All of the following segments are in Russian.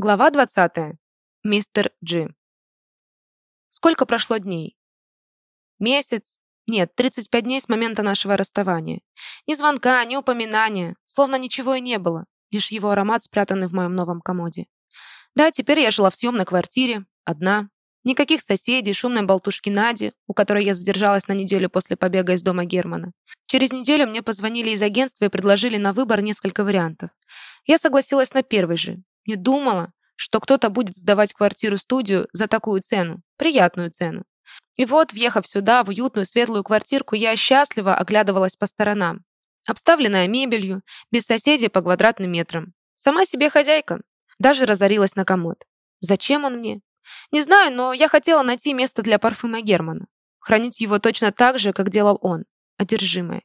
Глава 20. Мистер Джи. Сколько прошло дней? Месяц? Нет, 35 дней с момента нашего расставания. Ни звонка, ни упоминания, словно ничего и не было, лишь его аромат, спрятанный в моем новом комоде. Да, теперь я жила в съемной квартире, одна. Никаких соседей, шумной болтушки Нади, у которой я задержалась на неделю после побега из дома Германа. Через неделю мне позвонили из агентства и предложили на выбор несколько вариантов. Я согласилась на первый же, не думала, что кто-то будет сдавать квартиру-студию за такую цену, приятную цену. И вот, въехав сюда, в уютную светлую квартирку, я счастливо оглядывалась по сторонам. Обставленная мебелью, без соседей по квадратным метрам. Сама себе хозяйка. Даже разорилась на комод. Зачем он мне? Не знаю, но я хотела найти место для парфюма Германа. Хранить его точно так же, как делал он. Одержимая.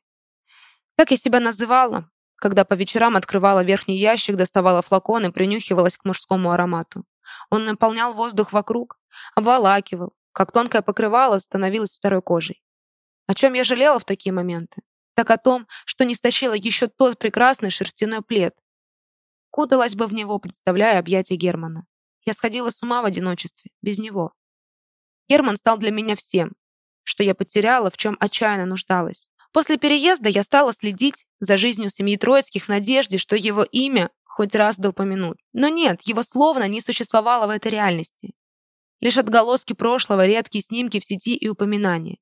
Как я себя называла? Когда по вечерам открывала верхний ящик, доставала флакон и принюхивалась к мужскому аромату. Он наполнял воздух вокруг, обволакивал, как тонкое покрывало становилось второй кожей. О чем я жалела в такие моменты? Так о том, что не стащила еще тот прекрасный шерстяной плед. Кудалась бы в него, представляя объятия Германа. Я сходила с ума в одиночестве, без него. Герман стал для меня всем, что я потеряла, в чем отчаянно нуждалась. После переезда я стала следить за жизнью семьи Троицких в надежде, что его имя хоть раз да упомянут. Но нет, его словно не существовало в этой реальности. Лишь отголоски прошлого, редкие снимки в сети и упоминания.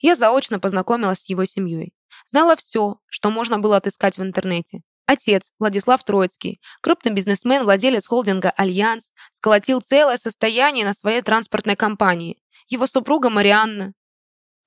Я заочно познакомилась с его семьей. Знала все, что можно было отыскать в интернете. Отец, Владислав Троицкий, крупный бизнесмен, владелец холдинга «Альянс», сколотил целое состояние на своей транспортной компании. Его супруга Марианна,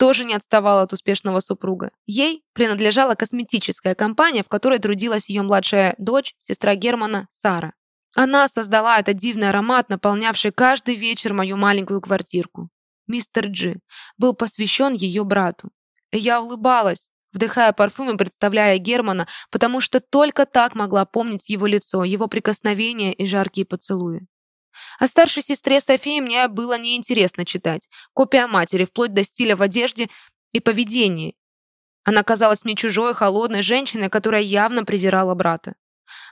тоже не отставала от успешного супруга. Ей принадлежала косметическая компания, в которой трудилась ее младшая дочь, сестра Германа, Сара. Она создала этот дивный аромат, наполнявший каждый вечер мою маленькую квартирку. Мистер Джи был посвящен ее брату. Я улыбалась, вдыхая парфюм и представляя Германа, потому что только так могла помнить его лицо, его прикосновения и жаркие поцелуи. О старшей сестре Софии мне было неинтересно читать. Копия матери, вплоть до стиля в одежде и поведении. Она казалась мне чужой, холодной женщиной, которая явно презирала брата.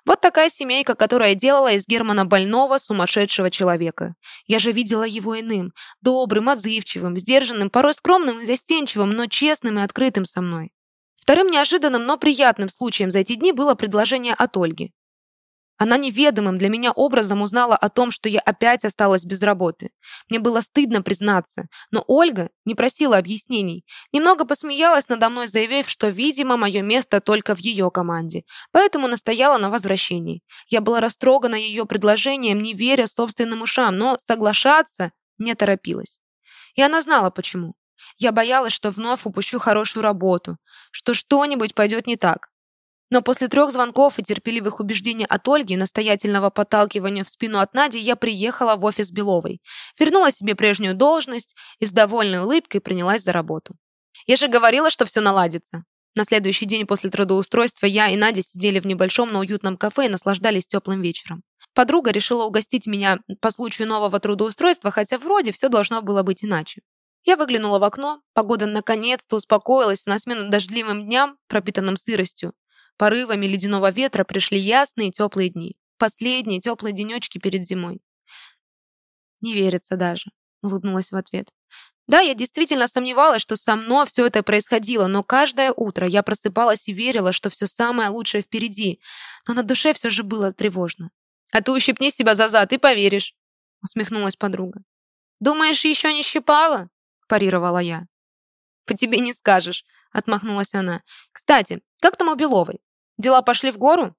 Вот такая семейка, которая делала из Германа больного, сумасшедшего человека. Я же видела его иным, добрым, отзывчивым, сдержанным, порой скромным и застенчивым, но честным и открытым со мной. Вторым неожиданным, но приятным случаем за эти дни было предложение от Ольги. Она неведомым для меня образом узнала о том, что я опять осталась без работы. Мне было стыдно признаться, но Ольга не просила объяснений. Немного посмеялась надо мной, заявив, что, видимо, мое место только в ее команде, поэтому настояла на возвращении. Я была растрогана ее предложением, не веря собственным ушам, но соглашаться не торопилась. И она знала, почему. Я боялась, что вновь упущу хорошую работу, что что-нибудь пойдет не так. Но после трех звонков и терпеливых убеждений от Ольги, настоятельного подталкивания в спину от Нади, я приехала в офис Беловой, вернула себе прежнюю должность и с довольной улыбкой принялась за работу. Я же говорила, что все наладится. На следующий день после трудоустройства я и Надя сидели в небольшом, но уютном кафе и наслаждались теплым вечером. Подруга решила угостить меня по случаю нового трудоустройства, хотя вроде все должно было быть иначе. Я выглянула в окно, погода наконец-то успокоилась, на смену дождливым дням, пропитанным сыростью, Порывами ледяного ветра пришли ясные теплые дни. Последние теплые денечки перед зимой. «Не верится даже», — улыбнулась в ответ. Да, я действительно сомневалась, что со мной все это происходило, но каждое утро я просыпалась и верила, что все самое лучшее впереди, но на душе все же было тревожно. «А ты ущипни себя за зад и поверишь», — усмехнулась подруга. «Думаешь, еще не щипала?» — парировала я. «По тебе не скажешь», — отмахнулась она. «Кстати, как там у Беловой? Дела пошли в гору?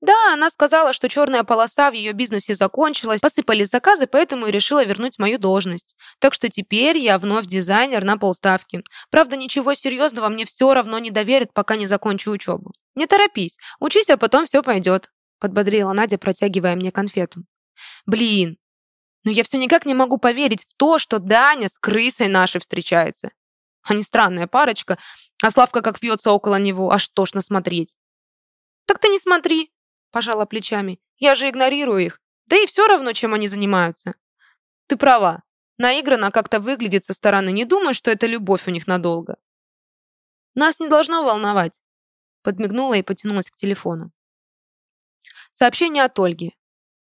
Да, она сказала, что черная полоса в ее бизнесе закончилась, посыпались заказы, поэтому и решила вернуть мою должность. Так что теперь я вновь дизайнер на полставки. Правда, ничего серьезного мне все равно не доверят, пока не закончу учебу. Не торопись, учись, а потом все пойдет, подбодрила Надя, протягивая мне конфету. Блин, но я все никак не могу поверить в то, что Даня с крысой нашей встречается. Они странная парочка, а Славка как вьется около него, аж тошно смотреть. «Так ты не смотри», – пожала плечами. «Я же игнорирую их. Да и все равно, чем они занимаются». «Ты права. Наигранно как-то выглядит со стороны. Не думаю, что это любовь у них надолго». «Нас не должно волновать», – подмигнула и потянулась к телефону. Сообщение от Ольги.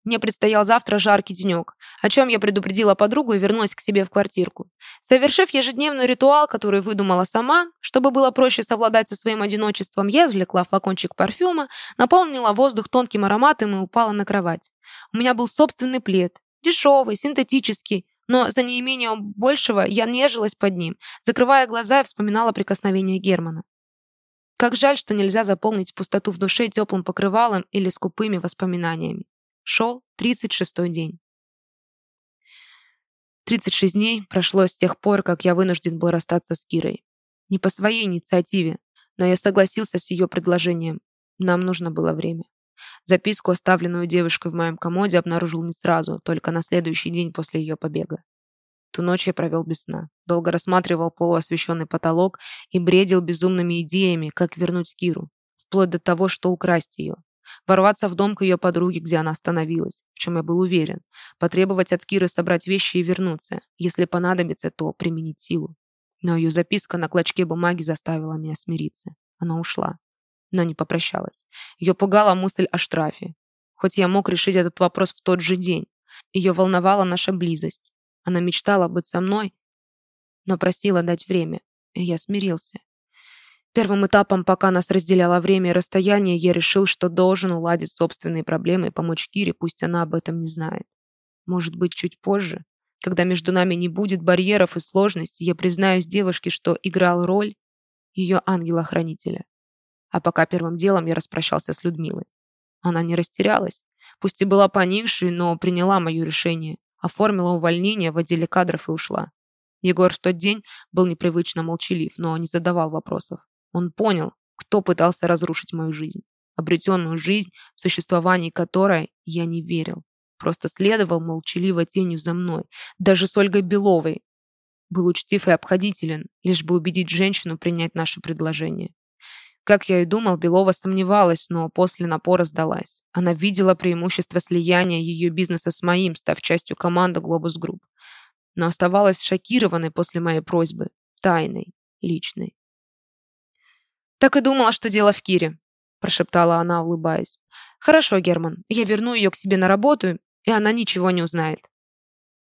Мне предстоял завтра жаркий денек, о чем я предупредила подругу и вернулась к себе в квартирку. Совершив ежедневный ритуал, который выдумала сама, чтобы было проще совладать со своим одиночеством, я извлекла флакончик парфюма, наполнила воздух тонким ароматом и упала на кровать. У меня был собственный плед, дешевый, синтетический, но за неимением большего я нежилась под ним, закрывая глаза и вспоминала прикосновение Германа. Как жаль, что нельзя заполнить пустоту в душе теплым покрывалом или скупыми воспоминаниями. Шел 36-й день. 36 дней прошло с тех пор, как я вынужден был расстаться с Кирой. Не по своей инициативе, но я согласился с ее предложением. Нам нужно было время. Записку, оставленную девушкой в моем комоде, обнаружил не сразу, только на следующий день после ее побега. Ту ночь я провел без сна. Долго рассматривал полуосвещенный потолок и бредил безумными идеями, как вернуть Киру, вплоть до того, что украсть ее. Ворваться в дом к ее подруге, где она остановилась, в чем я был уверен. Потребовать от Киры собрать вещи и вернуться. Если понадобится, то применить силу. Но ее записка на клочке бумаги заставила меня смириться. Она ушла, но не попрощалась. Ее пугала мысль о штрафе. Хоть я мог решить этот вопрос в тот же день. Ее волновала наша близость. Она мечтала быть со мной, но просила дать время. И я смирился. Первым этапом, пока нас разделяло время и расстояние, я решил, что должен уладить собственные проблемы и помочь Кире, пусть она об этом не знает. Может быть, чуть позже, когда между нами не будет барьеров и сложностей, я признаюсь девушке, что играл роль ее ангела-хранителя. А пока первым делом я распрощался с Людмилой. Она не растерялась, пусть и была поникшей, но приняла мое решение, оформила увольнение в отделе кадров и ушла. Егор в тот день был непривычно молчалив, но не задавал вопросов. Он понял, кто пытался разрушить мою жизнь. Обретенную жизнь, в существовании которой я не верил. Просто следовал молчаливо тенью за мной. Даже с Ольгой Беловой. Был учтив и обходителен, лишь бы убедить женщину принять наше предложение. Как я и думал, Белова сомневалась, но после напора сдалась. Она видела преимущество слияния ее бизнеса с моим, став частью команды Globus Group. Но оставалась шокированной после моей просьбы. Тайной, личной. «Так и думала, что дело в Кире», – прошептала она, улыбаясь. «Хорошо, Герман, я верну ее к себе на работу, и она ничего не узнает».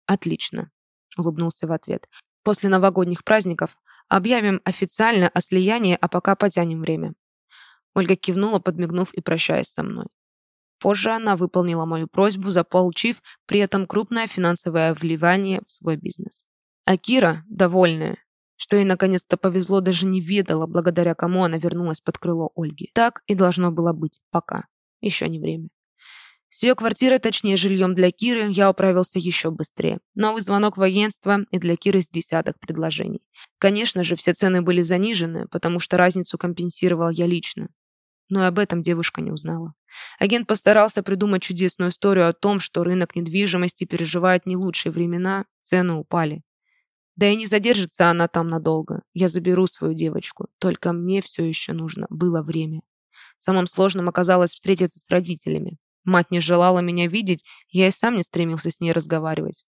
«Отлично», – улыбнулся в ответ. «После новогодних праздников объявим официально о слиянии, а пока потянем время». Ольга кивнула, подмигнув и прощаясь со мной. Позже она выполнила мою просьбу, заполучив при этом крупное финансовое вливание в свой бизнес. А Кира, довольная, что ей наконец-то повезло, даже не ведала, благодаря кому она вернулась под крыло Ольги. Так и должно было быть. Пока. Еще не время. С ее квартирой, точнее жильем для Киры, я управился еще быстрее. Новый звонок в агентство и для Киры с десяток предложений. Конечно же, все цены были занижены, потому что разницу компенсировал я лично. Но и об этом девушка не узнала. Агент постарался придумать чудесную историю о том, что рынок недвижимости переживает не лучшие времена, цены упали. Да и не задержится она там надолго. Я заберу свою девочку. Только мне все еще нужно. Было время. Самым сложным оказалось встретиться с родителями. Мать не желала меня видеть, я и сам не стремился с ней разговаривать.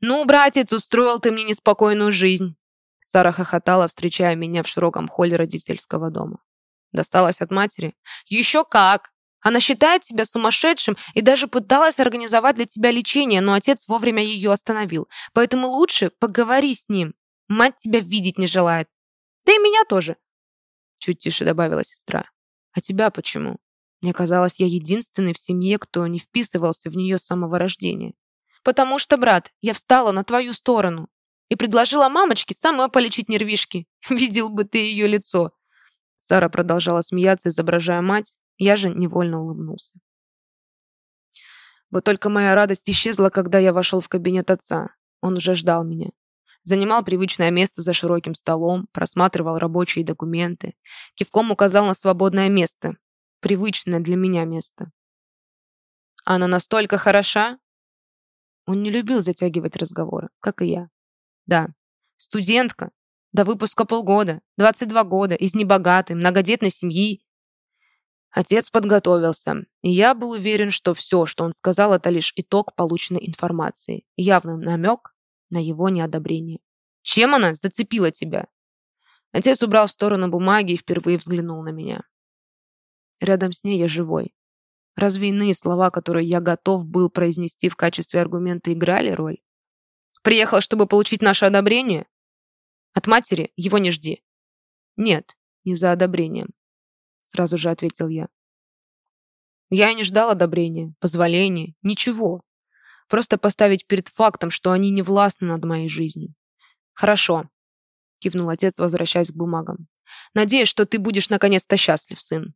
«Ну, братец, устроил ты мне неспокойную жизнь!» Сара хохотала, встречая меня в широком холле родительского дома. Досталась от матери? «Еще как! Она считает тебя сумасшедшим и даже пыталась организовать для тебя лечение, но отец вовремя ее остановил. Поэтому лучше поговори с ним. Мать тебя видеть не желает. Да и меня тоже. Чуть тише добавила сестра. А тебя почему? Мне казалось, я единственный в семье, кто не вписывался в нее с самого рождения. Потому что, брат, я встала на твою сторону и предложила мамочке самой полечить нервишки. Видел бы ты ее лицо. Сара продолжала смеяться, изображая мать, я же невольно улыбнулся. Вот только моя радость исчезла, когда я вошел в кабинет отца. Он уже ждал меня. Занимал привычное место за широким столом, просматривал рабочие документы. Кивком указал на свободное место. Привычное для меня место. Она настолько хороша? Он не любил затягивать разговоры, как и я. Да, студентка, до выпуска полгода, 22 года, из небогатой, многодетной семьи. Отец подготовился, и я был уверен, что все, что он сказал, это лишь итог полученной информации. Явный намек на его неодобрение. «Чем она зацепила тебя?» Отец убрал в сторону бумаги и впервые взглянул на меня. Рядом с ней я живой. Разве иные слова, которые я готов был произнести в качестве аргумента, играли роль? Приехал, чтобы получить наше одобрение? От матери его не жди. Нет, не за одобрением. Сразу же ответил я. Я и не ждал одобрения, позволения, ничего. Просто поставить перед фактом, что они не властны над моей жизнью. Хорошо, кивнул отец, возвращаясь к бумагам. Надеюсь, что ты будешь наконец-то счастлив, сын.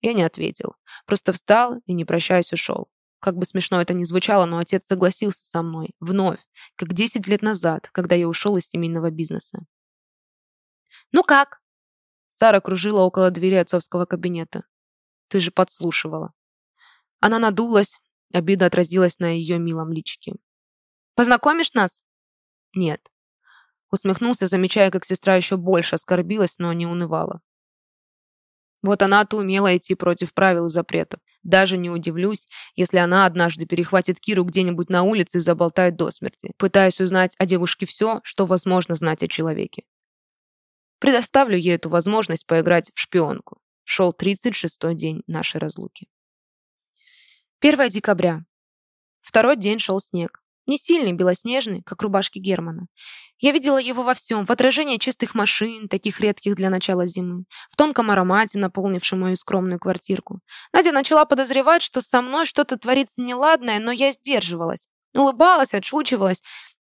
Я не ответил. Просто встал и, не прощаясь, ушел. Как бы смешно это ни звучало, но отец согласился со мной. Вновь. Как 10 лет назад, когда я ушел из семейного бизнеса. «Ну как?» Сара кружила около двери отцовского кабинета. «Ты же подслушивала». Она надулась, обида отразилась на ее милом личике. «Познакомишь нас?» «Нет». Усмехнулся, замечая, как сестра еще больше оскорбилась, но не унывала. Вот она-то умела идти против правил и запретов. Даже не удивлюсь, если она однажды перехватит Киру где-нибудь на улице и заболтает до смерти, пытаясь узнать о девушке все, что возможно знать о человеке. Предоставлю ей эту возможность поиграть в шпионку. Шел 36-й день нашей разлуки. 1 декабря. Второй день шел снег. Не сильный, белоснежный, как рубашки Германа. Я видела его во всем, в отражении чистых машин, таких редких для начала зимы, в тонком аромате, наполнившем мою скромную квартирку. Надя начала подозревать, что со мной что-то творится неладное, но я сдерживалась. Улыбалась, отшучивалась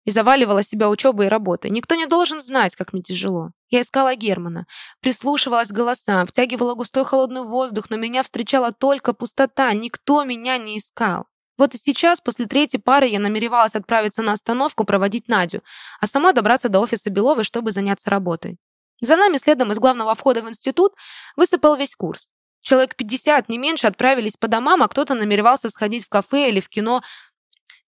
и заваливала себя учебой и работой. Никто не должен знать, как мне тяжело. Я искала Германа, прислушивалась к голосам, втягивала густой холодный воздух, но меня встречала только пустота, никто меня не искал. Вот и сейчас, после третьей пары, я намеревалась отправиться на остановку проводить Надю, а сама добраться до офиса Беловой, чтобы заняться работой. За нами следом из главного входа в институт высыпал весь курс. Человек 50, не меньше, отправились по домам, а кто-то намеревался сходить в кафе или в кино.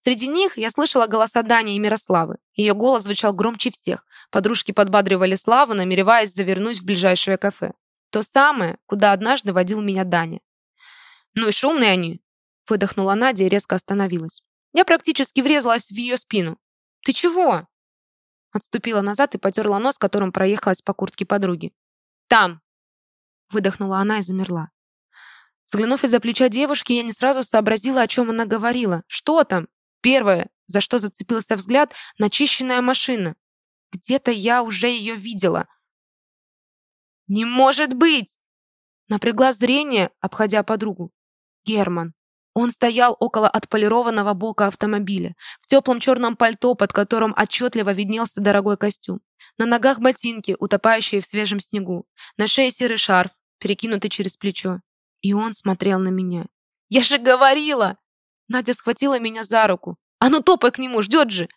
Среди них я слышала голоса Дани и Мирославы. Ее голос звучал громче всех. Подружки подбадривали Славу, намереваясь завернуть в ближайшее кафе. То самое, куда однажды водил меня Даня. «Ну и шумные они», Выдохнула Надя и резко остановилась. Я практически врезалась в ее спину. «Ты чего?» Отступила назад и потерла нос, которым проехалась по куртке подруги. «Там!» Выдохнула она и замерла. Взглянув из-за плеча девушки, я не сразу сообразила, о чем она говорила. «Что там?» Первое, за что зацепился взгляд, начищенная машина. Где-то я уже ее видела. «Не может быть!» Напрягла зрение, обходя подругу. Герман. Он стоял около отполированного бока автомобиля, в теплом черном пальто, под которым отчетливо виднелся дорогой костюм. На ногах ботинки, утопающие в свежем снегу. На шее серый шарф, перекинутый через плечо. И он смотрел на меня. «Я же говорила!» Надя схватила меня за руку. «А ну топай к нему, ждет же!»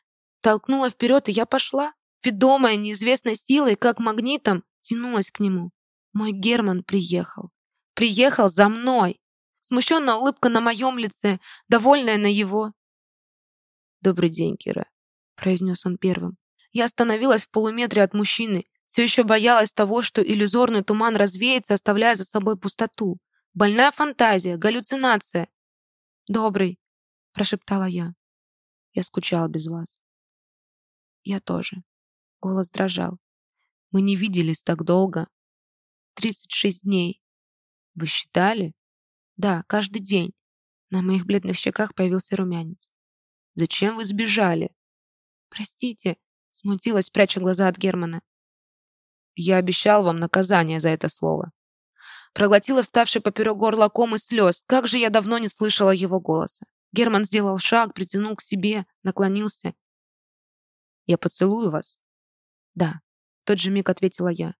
Толкнула вперед, и я пошла. Ведомая неизвестной силой, как магнитом, тянулась к нему. Мой Герман приехал. Приехал за мной. Смущенная улыбка на моем лице, довольная на его. «Добрый день, Кира», — произнес он первым. Я остановилась в полуметре от мужчины, все еще боялась того, что иллюзорный туман развеется, оставляя за собой пустоту. Больная фантазия, галлюцинация. «Добрый», — прошептала я. «Я скучала без вас». «Я тоже». Голос дрожал. «Мы не виделись так долго. Тридцать шесть дней. Вы считали?» Да, каждый день. На моих бледных щеках появился румянец. Зачем вы сбежали? Простите, смутилась, пряча глаза от Германа. Я обещал вам наказание за это слово. Проглотила вставший поперек горла ком из слез. Как же я давно не слышала его голоса. Герман сделал шаг, притянул к себе, наклонился. «Я поцелую вас?» «Да», — тот же миг ответила я.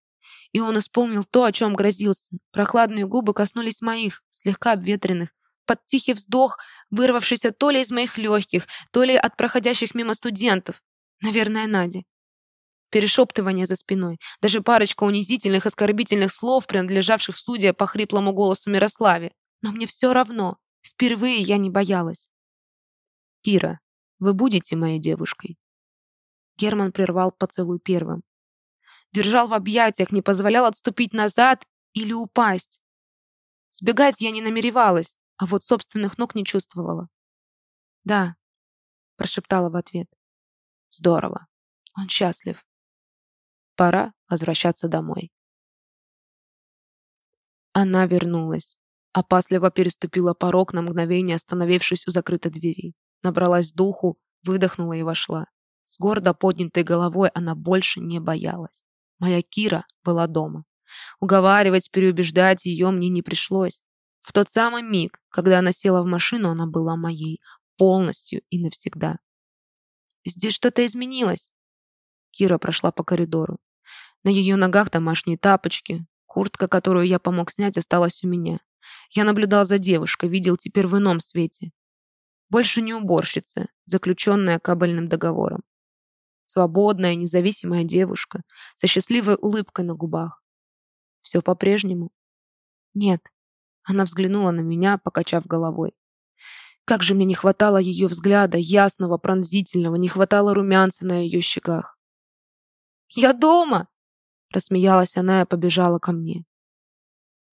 И он исполнил то, о чем грозился. Прохладные губы коснулись моих, слегка обветренных. Под тихий вздох, вырвавшийся то ли из моих легких, то ли от проходящих мимо студентов. Наверное, Надя. Перешептывание за спиной. Даже парочка унизительных, оскорбительных слов, принадлежавших судья по хриплому голосу Мирославе. Но мне все равно. Впервые я не боялась. «Кира, вы будете моей девушкой?» Герман прервал поцелуй первым держал в объятиях, не позволял отступить назад или упасть. Сбегать я не намеревалась, а вот собственных ног не чувствовала. «Да», — прошептала в ответ. «Здорово. Он счастлив. Пора возвращаться домой». Она вернулась. Опасливо переступила порог на мгновение, остановившись у закрытой двери. Набралась духу, выдохнула и вошла. С гордо поднятой головой она больше не боялась. Моя Кира была дома. Уговаривать, переубеждать ее мне не пришлось. В тот самый миг, когда она села в машину, она была моей. Полностью и навсегда. «Здесь что-то изменилось». Кира прошла по коридору. На ее ногах домашние тапочки. Куртка, которую я помог снять, осталась у меня. Я наблюдал за девушкой, видел теперь в ином свете. Больше не уборщица, заключенная кабельным договором. Свободная, независимая девушка, со счастливой улыбкой на губах. Все по-прежнему? Нет. Она взглянула на меня, покачав головой. Как же мне не хватало ее взгляда, ясного, пронзительного, не хватало румянца на ее щеках. «Я дома!» Рассмеялась она и побежала ко мне.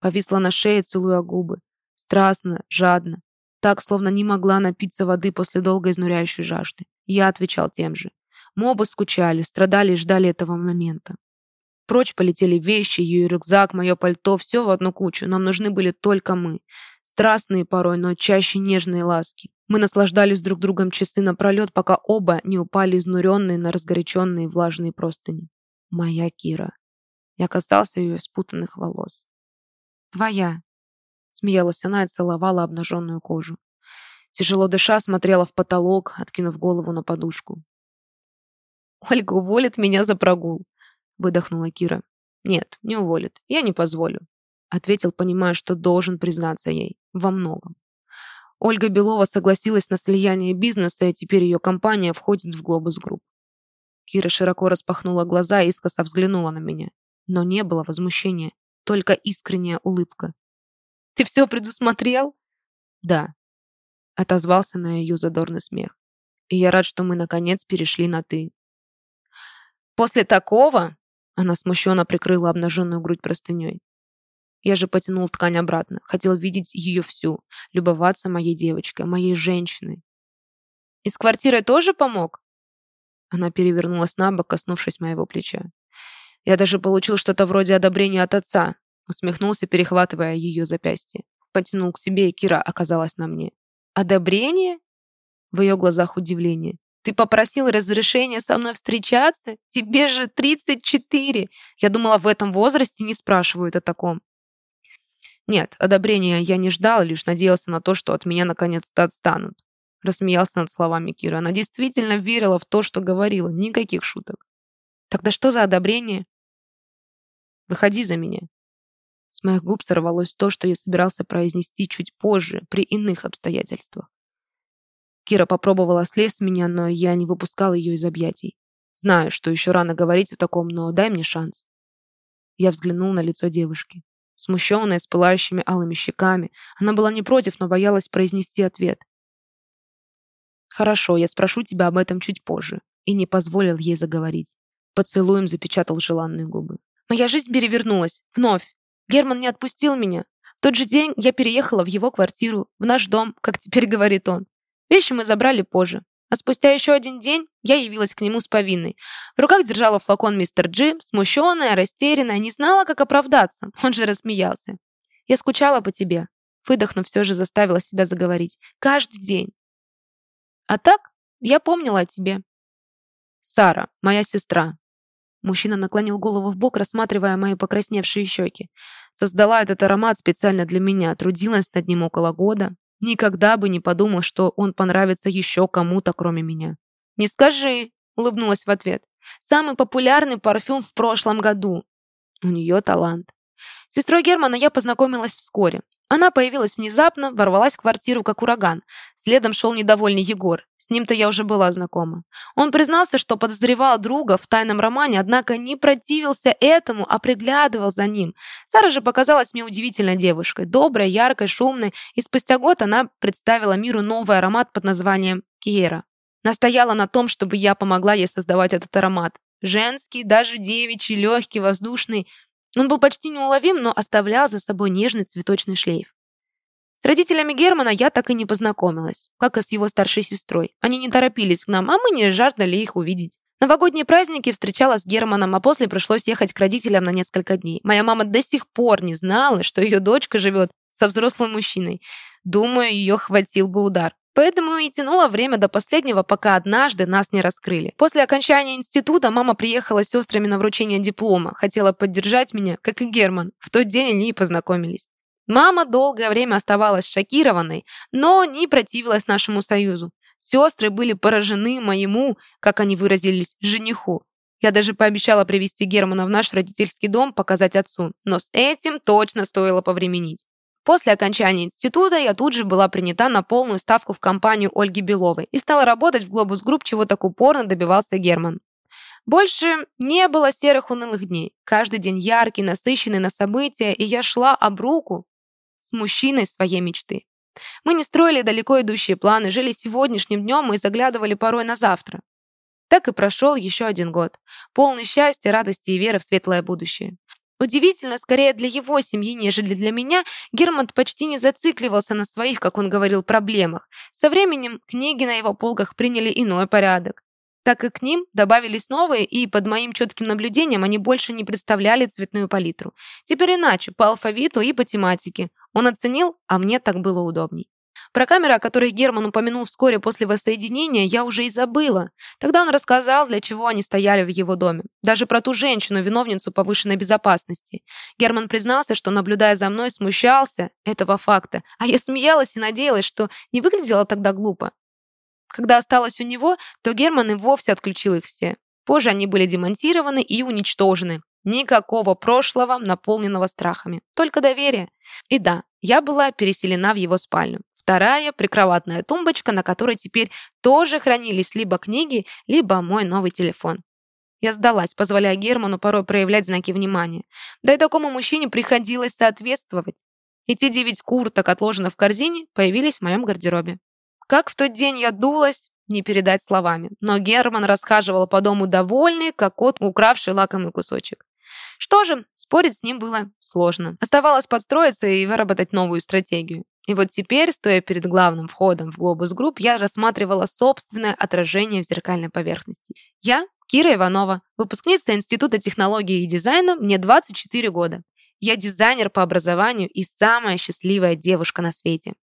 Повисла на шее, целуя губы. Страстно, жадно. Так, словно не могла напиться воды после долго изнуряющей жажды. Я отвечал тем же. Мы оба скучали, страдали и ждали этого момента. Прочь полетели вещи, ее рюкзак, мое пальто, все в одну кучу. Нам нужны были только мы. Страстные порой, но чаще нежные ласки. Мы наслаждались друг другом часы напролет, пока оба не упали изнуренные на разгоряченные влажные простыни. Моя Кира. Я касался ее спутанных волос. «Твоя», — смеялась она и целовала обнаженную кожу. Тяжело дыша, смотрела в потолок, откинув голову на подушку. «Ольга уволит меня за прогул», выдохнула Кира. «Нет, не уволит. Я не позволю», ответил, понимая, что должен признаться ей. Во многом. Ольга Белова согласилась на слияние бизнеса, и теперь ее компания входит в Глобус Групп. Кира широко распахнула глаза и искоса взглянула на меня. Но не было возмущения, только искренняя улыбка. «Ты все предусмотрел?» «Да», — отозвался на ее задорный смех. «И я рад, что мы, наконец, перешли на «ты». «После такого?» Она смущенно прикрыла обнаженную грудь простыней. Я же потянул ткань обратно. Хотел видеть ее всю. Любоваться моей девочкой, моей женщиной. «И с квартирой тоже помог?» Она перевернулась на бок, коснувшись моего плеча. Я даже получил что-то вроде одобрения от отца. Усмехнулся, перехватывая ее запястье. Потянул к себе, и Кира оказалась на мне. «Одобрение?» В ее глазах удивление. Ты попросил разрешения со мной встречаться? Тебе же 34. Я думала, в этом возрасте не спрашивают о таком. Нет, одобрения я не ждал, лишь надеялся на то, что от меня наконец-то отстанут. Рассмеялся над словами Кира. Она действительно верила в то, что говорила. Никаких шуток. Тогда что за одобрение? Выходи за меня. С моих губ сорвалось то, что я собирался произнести чуть позже, при иных обстоятельствах. Кира попробовала слезть с меня, но я не выпускал ее из объятий. Знаю, что еще рано говорить о таком, но дай мне шанс. Я взглянул на лицо девушки. Смущенная, с пылающими алыми щеками. Она была не против, но боялась произнести ответ. «Хорошо, я спрошу тебя об этом чуть позже». И не позволил ей заговорить. Поцелуем запечатал желанные губы. Моя жизнь перевернулась. Вновь. Герман не отпустил меня. В тот же день я переехала в его квартиру, в наш дом, как теперь говорит он. Вещи мы забрали позже. А спустя еще один день я явилась к нему с повинной. В руках держала флакон мистер Джи, смущенная, растерянная, не знала, как оправдаться. Он же рассмеялся. «Я скучала по тебе». Выдохнув, все же заставила себя заговорить. «Каждый день». «А так, я помнила о тебе». «Сара, моя сестра». Мужчина наклонил голову в бок, рассматривая мои покрасневшие щеки. Создала этот аромат специально для меня, трудилась над ним около года. Никогда бы не подумал, что он понравится еще кому-то, кроме меня. «Не скажи», — улыбнулась в ответ. «Самый популярный парфюм в прошлом году». У нее талант. С сестрой Германа я познакомилась вскоре. Она появилась внезапно, ворвалась в квартиру как ураган. Следом шел недовольный Егор. С ним-то я уже была знакома. Он признался, что подозревал друга в тайном романе, однако не противился этому, а приглядывал за ним. Сара же показалась мне удивительной девушкой. Доброй, яркой, шумной. И спустя год она представила миру новый аромат под названием «Киера». Настояла на том, чтобы я помогла ей создавать этот аромат. Женский, даже девичий, легкий, воздушный. Он был почти неуловим, но оставлял за собой нежный цветочный шлейф. С родителями Германа я так и не познакомилась, как и с его старшей сестрой. Они не торопились к нам, а мы не жаждали их увидеть. Новогодние праздники встречала с Германом, а после пришлось ехать к родителям на несколько дней. Моя мама до сих пор не знала, что ее дочка живет со взрослым мужчиной. Думаю, ее хватил бы удар. Поэтому и тянуло время до последнего, пока однажды нас не раскрыли. После окончания института мама приехала с сестрами на вручение диплома. Хотела поддержать меня, как и Герман. В тот день они и познакомились. Мама долгое время оставалась шокированной, но не противилась нашему союзу. Сестры были поражены моему, как они выразились, жениху. Я даже пообещала привести Германа в наш родительский дом, показать отцу. Но с этим точно стоило повременить. После окончания института я тут же была принята на полную ставку в компанию Ольги Беловой и стала работать в Глобус Групп, чего так упорно добивался Герман. Больше не было серых унылых дней. Каждый день яркий, насыщенный на события, и я шла об руку с мужчиной своей мечты. Мы не строили далеко идущие планы, жили сегодняшним днем и заглядывали порой на завтра. Так и прошел еще один год, полный счастья, радости и веры в светлое будущее. Удивительно, скорее для его семьи, нежели для меня, Герман почти не зацикливался на своих, как он говорил, проблемах. Со временем книги на его полках приняли иной порядок. Так и к ним добавились новые, и под моим четким наблюдением они больше не представляли цветную палитру. Теперь иначе, по алфавиту и по тематике. Он оценил, а мне так было удобней. Про камеры, о которых Герман упомянул вскоре после воссоединения, я уже и забыла. Тогда он рассказал, для чего они стояли в его доме. Даже про ту женщину, виновницу повышенной безопасности. Герман признался, что, наблюдая за мной, смущался этого факта. А я смеялась и надеялась, что не выглядела тогда глупо. Когда осталось у него, то Герман и вовсе отключил их все. Позже они были демонтированы и уничтожены. Никакого прошлого, наполненного страхами. Только доверие. И да, я была переселена в его спальню. Вторая – прикроватная тумбочка, на которой теперь тоже хранились либо книги, либо мой новый телефон. Я сдалась, позволяя Герману порой проявлять знаки внимания. Да и такому мужчине приходилось соответствовать. Эти девять курток, отложенных в корзине, появились в моем гардеробе. Как в тот день я дулась, не передать словами. Но Герман расхаживал по дому довольный, как кот, укравший лакомый кусочек. Что же, спорить с ним было сложно. Оставалось подстроиться и выработать новую стратегию. И вот теперь, стоя перед главным входом в Глобус Групп, я рассматривала собственное отражение в зеркальной поверхности. Я Кира Иванова, выпускница Института технологии и дизайна, мне 24 года. Я дизайнер по образованию и самая счастливая девушка на свете.